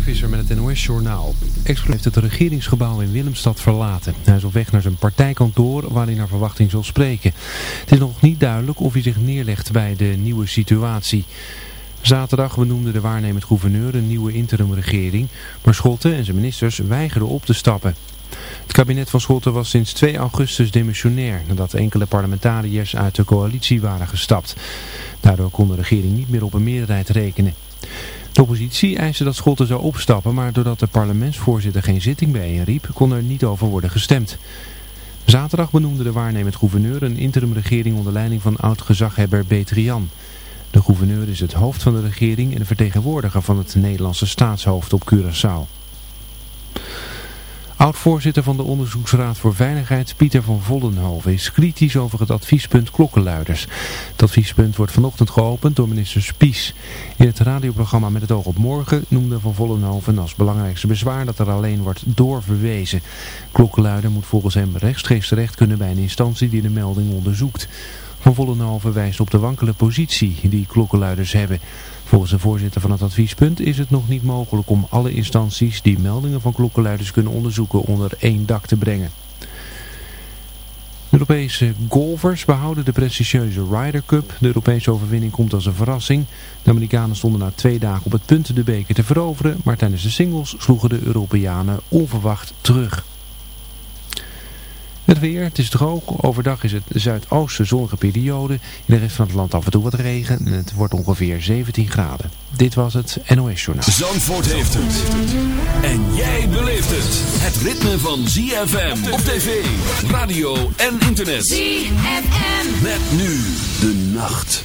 Mark Visser met het NOS Journaal. Explosief heeft het regeringsgebouw in Willemstad verlaten. Hij is op weg naar zijn partijkantoor waar hij naar verwachting zal spreken. Het is nog niet duidelijk of hij zich neerlegt bij de nieuwe situatie. Zaterdag benoemde de waarnemend gouverneur een nieuwe interimregering, maar Schotten en zijn ministers weigerden op te stappen. Het kabinet van Schotten was sinds 2 augustus demissionair nadat enkele parlementariërs uit de coalitie waren gestapt. Daardoor kon de regering niet meer op een meerderheid rekenen. De oppositie eiste dat Schotten zou opstappen, maar doordat de parlementsvoorzitter geen zitting bijeenriep, kon er niet over worden gestemd. Zaterdag benoemde de waarnemend gouverneur een interimregering onder leiding van oud-gezaghebber Betrian. De gouverneur is het hoofd van de regering en de vertegenwoordiger van het Nederlandse staatshoofd op Curaçao. Oud-voorzitter van de Onderzoeksraad voor Veiligheid, Pieter van Vollenhoven, is kritisch over het adviespunt klokkenluiders. Het adviespunt wordt vanochtend geopend door minister Spies. In het radioprogramma Met het oog op morgen noemde van Vollenhoven als belangrijkste bezwaar dat er alleen wordt doorverwezen. Klokkenluider moet volgens hem rechtstreeks terecht kunnen bij een instantie die de melding onderzoekt. Van Vollenhoven wijst op de wankele positie die klokkenluiders hebben. Volgens de voorzitter van het adviespunt is het nog niet mogelijk om alle instanties die meldingen van klokkenluiders kunnen onderzoeken onder één dak te brengen. Europese golfers behouden de prestigieuze Ryder Cup. De Europese overwinning komt als een verrassing. De Amerikanen stonden na twee dagen op het punt de beker te veroveren, maar tijdens de singles sloegen de Europeanen onverwacht terug. Het weer, het is droog. Overdag is het zuidoosten zonnige periode. In de rest van het land af en toe wat regen. En het wordt ongeveer 17 graden. Dit was het NOS Journaal. Zandvoort heeft het. En jij beleeft het. Het ritme van ZFM op tv, radio en internet. ZFM. Met nu de nacht.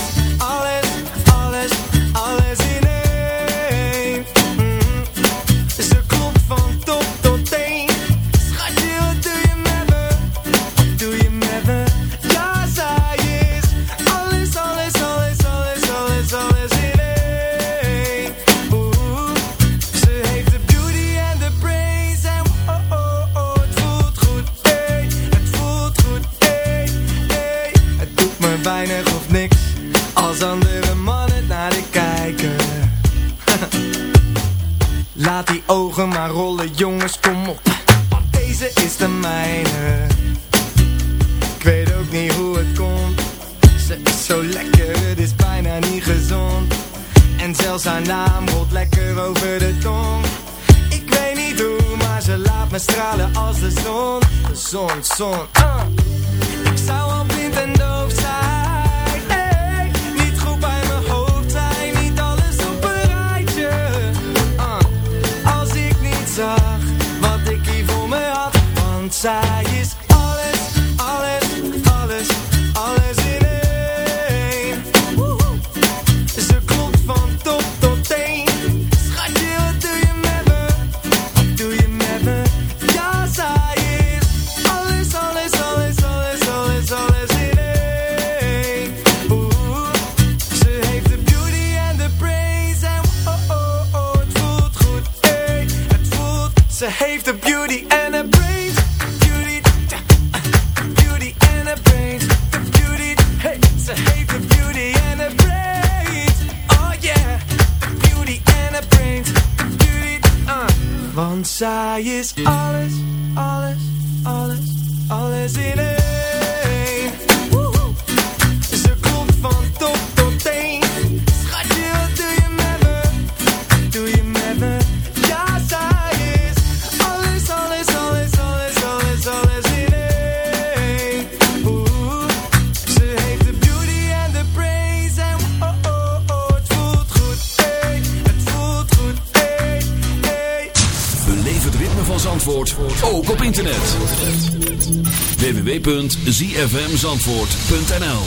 ogen maar rollen, jongens, kom op. Deze is de mijne. Ik weet ook niet hoe het komt. Ze is zo lekker, het is bijna niet gezond. En zelfs haar naam rolt lekker over de tong. Ik weet niet hoe, maar ze laat me stralen als de zon. De zon, zon, ah. Ik zou al blind en dood zfmzandvoort.nl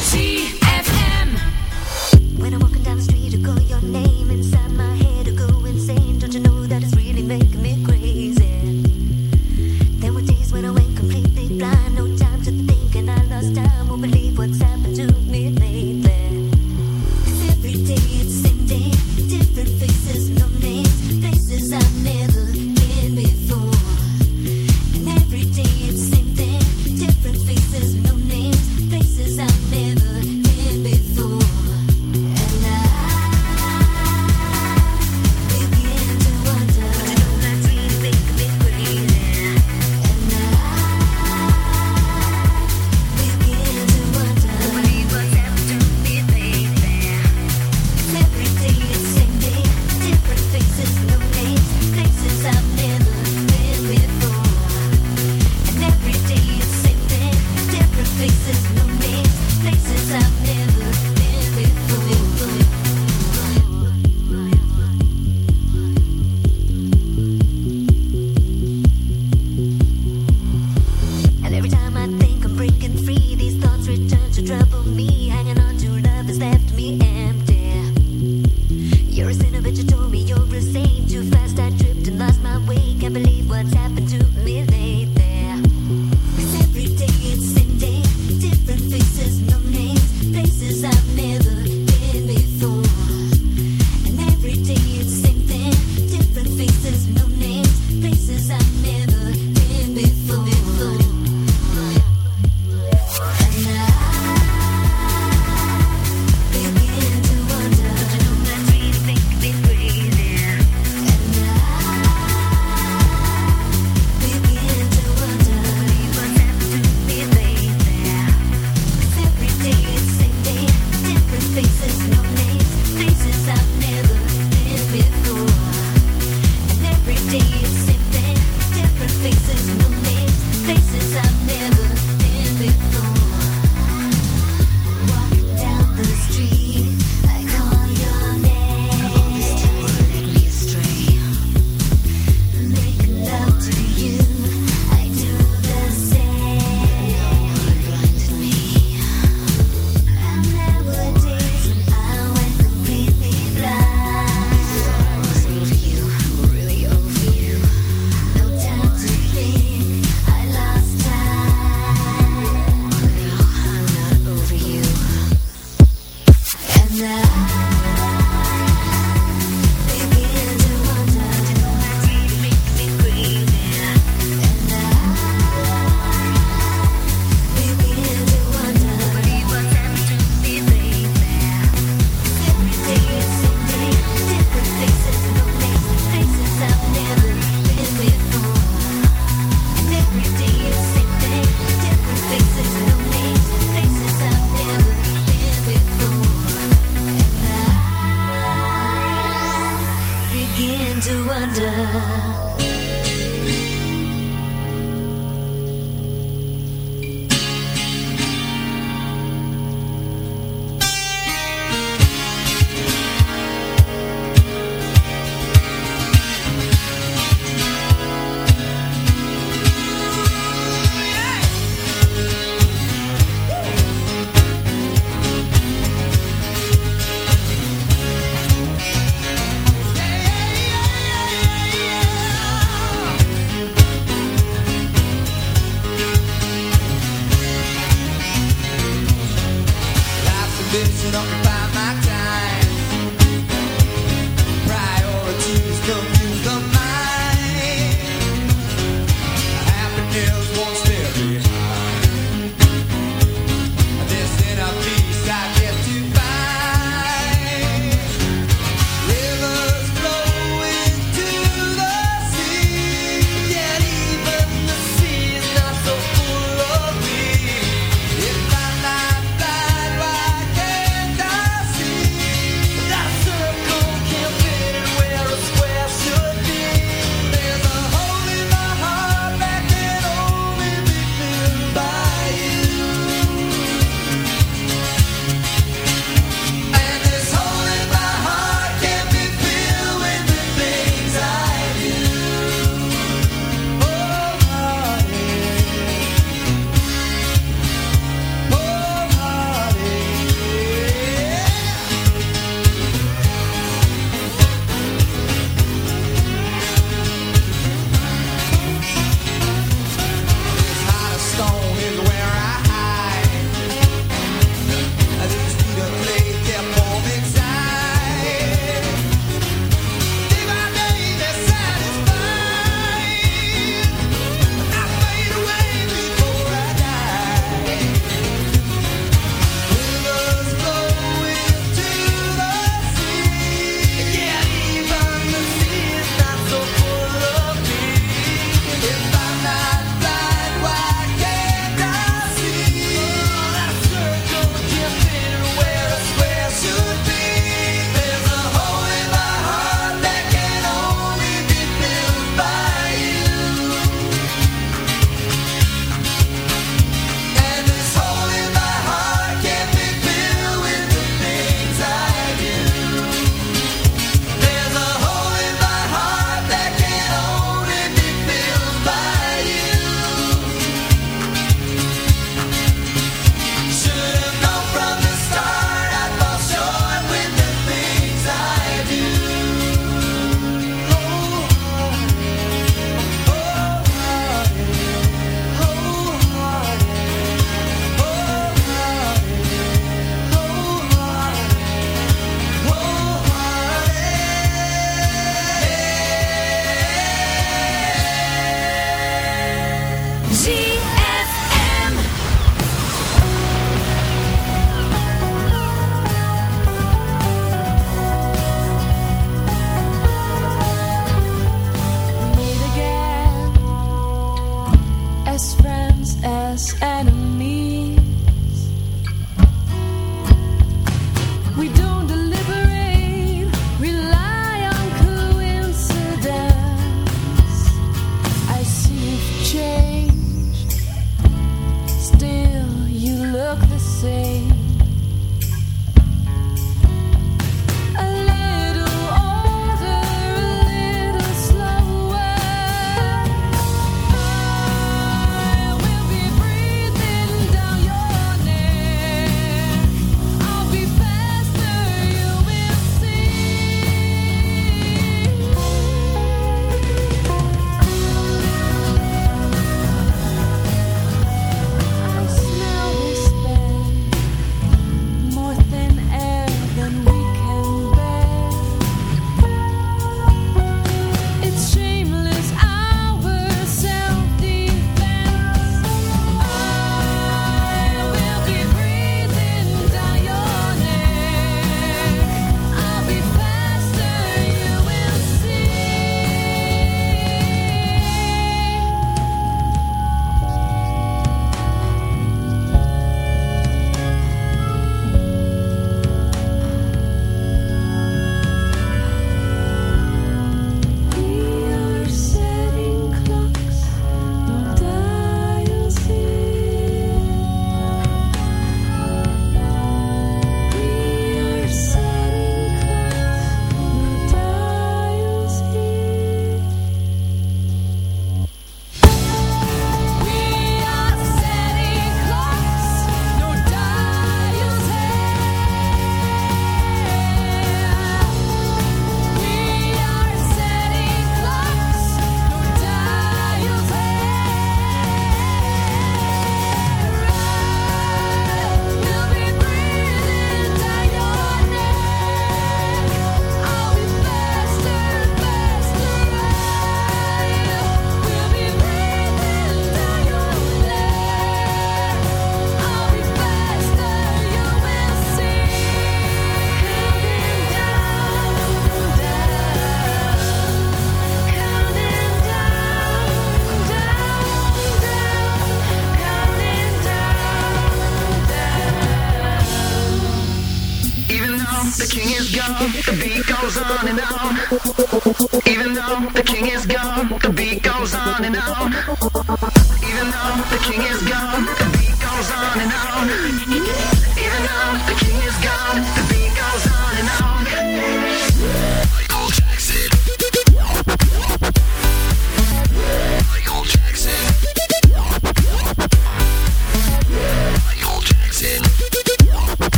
wants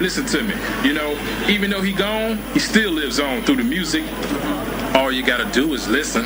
Listen to me. You know, even though he gone, he still lives on through the music. All you gotta do is listen.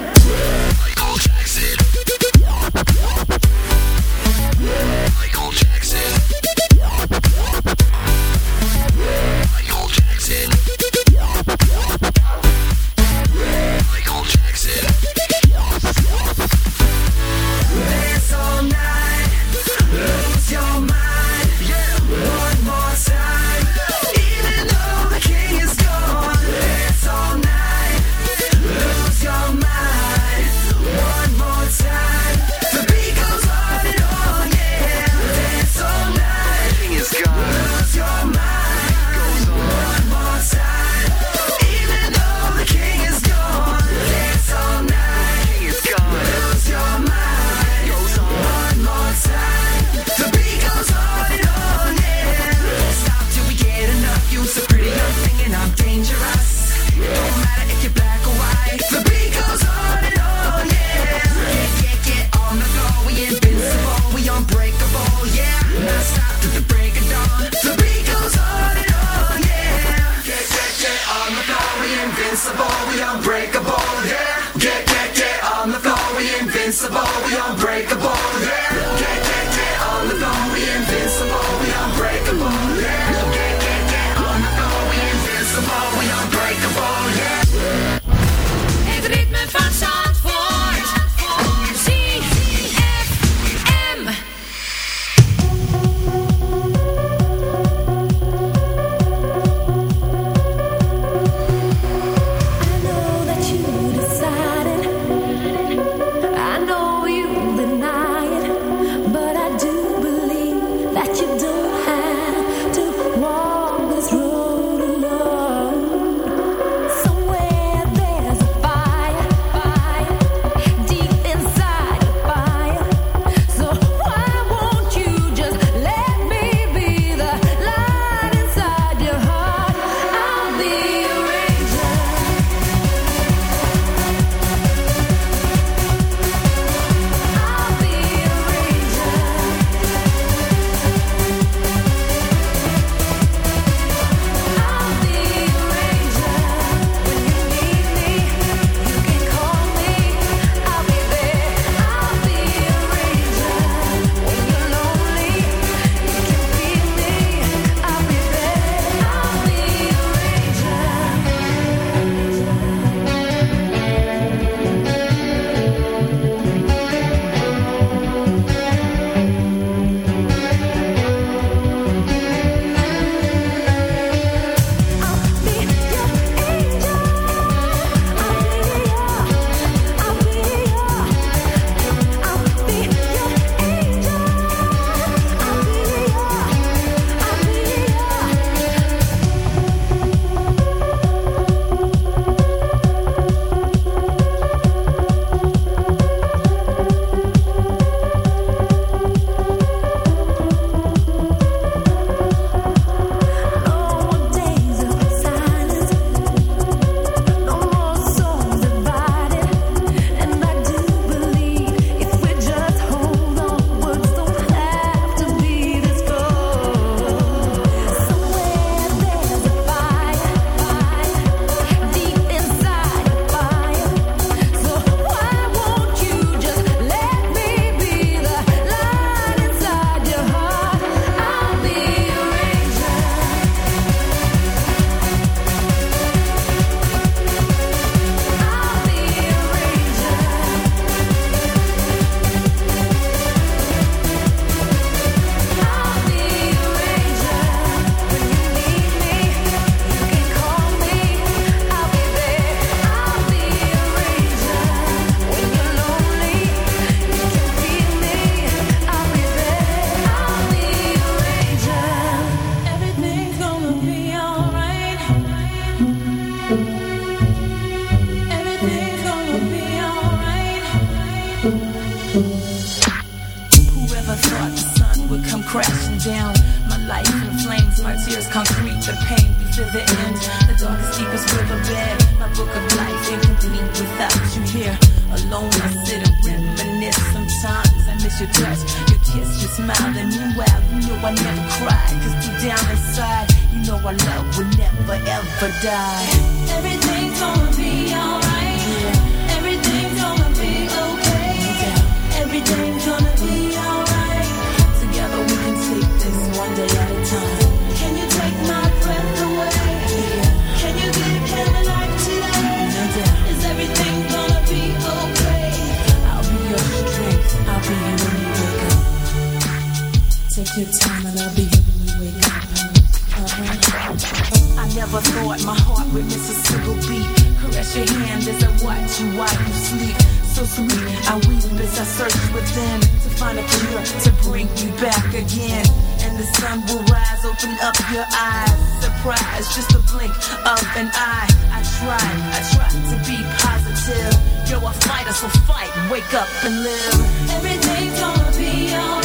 watch you while you sleep. So sweet, I weep as I search within to find a cure to bring you back again. And the sun will rise, open up your eyes. Surprise, just a blink of an eye. I try, I try to be positive. You're a fighter, so fight, wake up and live. Everything's gonna be alright.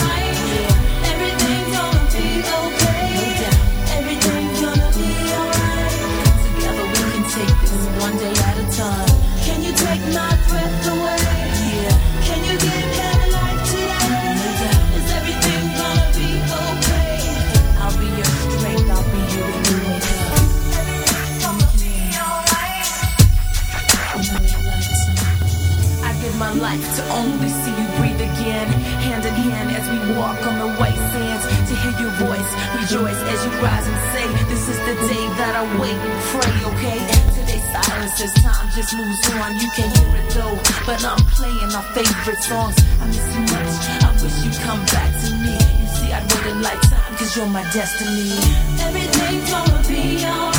Rejoice as you rise and say, This is the day that I wait and pray, okay? Today silence as time just moves on. You can hear it though, but I'm playing my favorite songs. I miss you much, I wish you'd come back to me. You see, I'd wait a lifetime, cause you're my destiny. Everything's gonna be alright.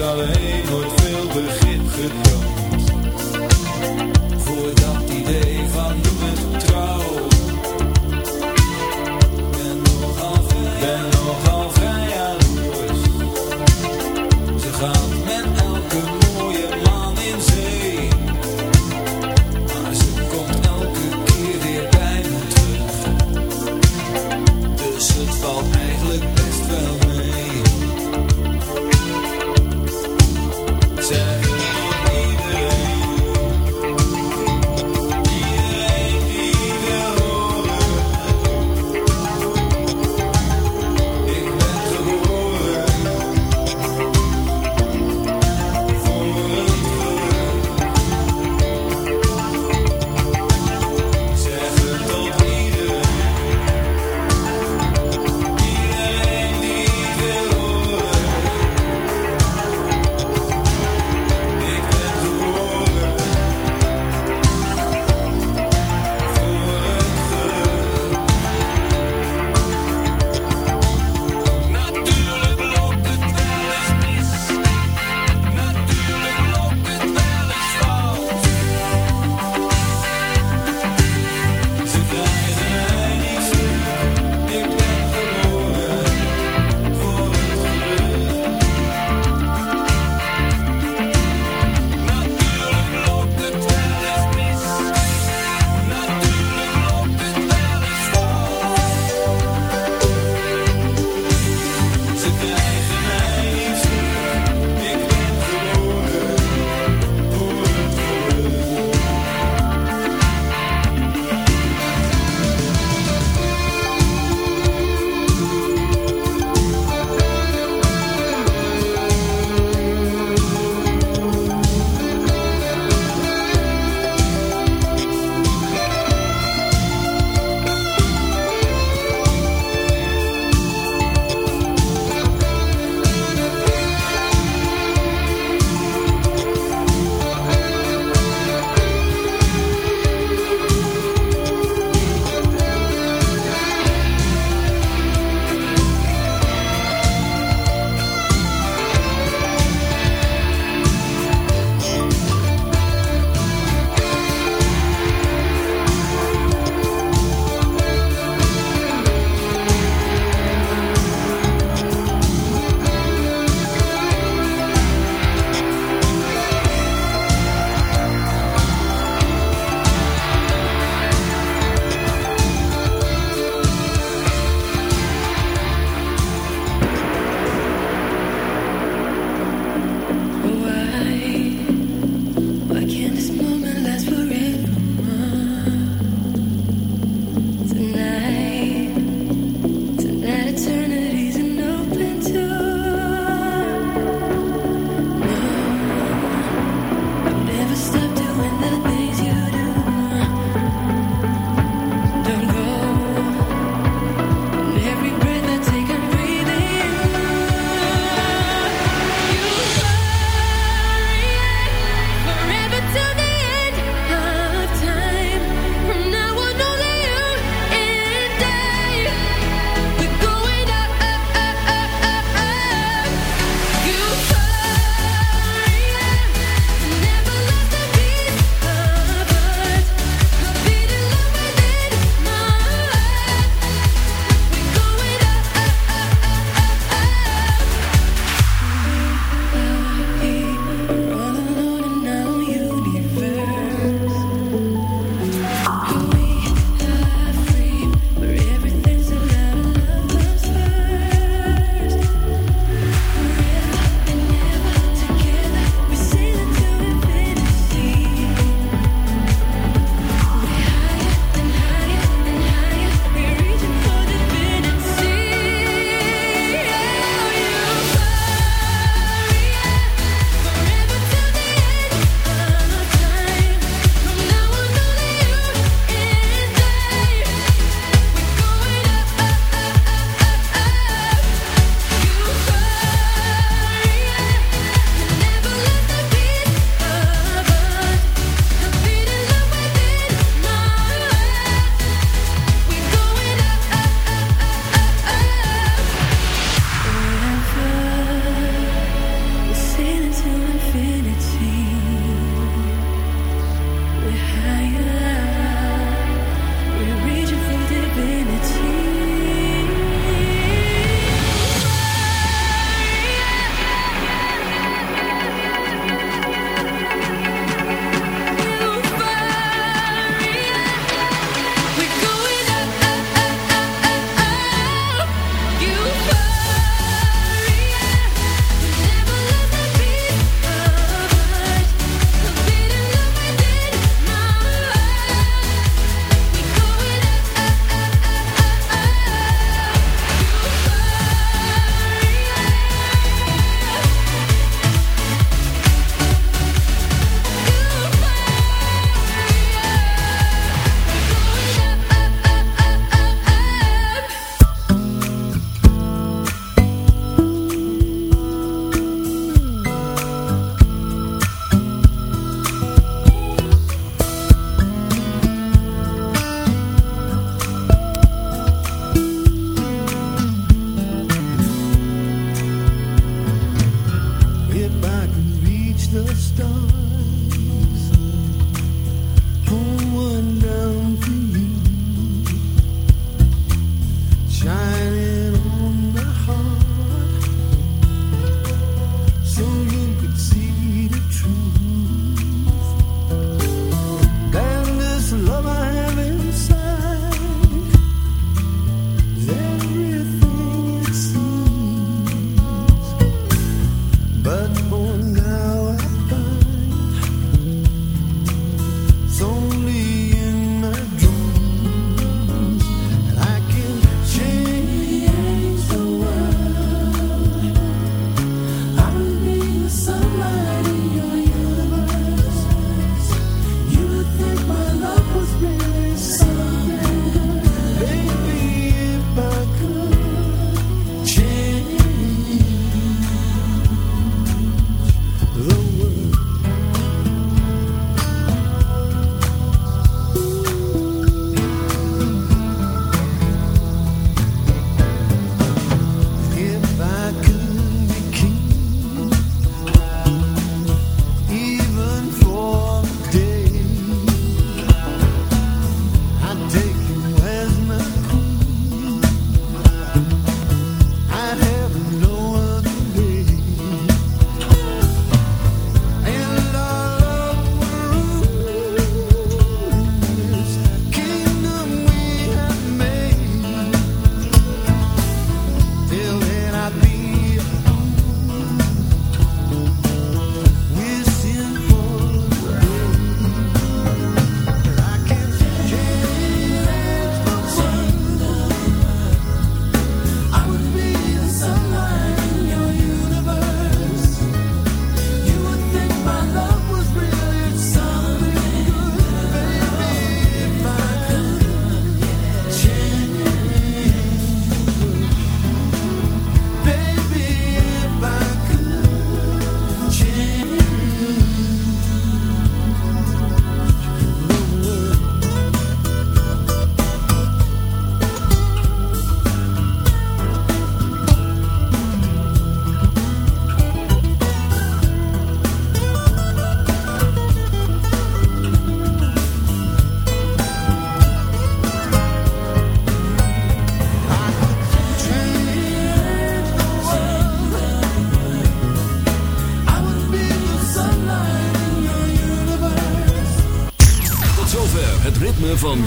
alleen wordt veel begrip getoond.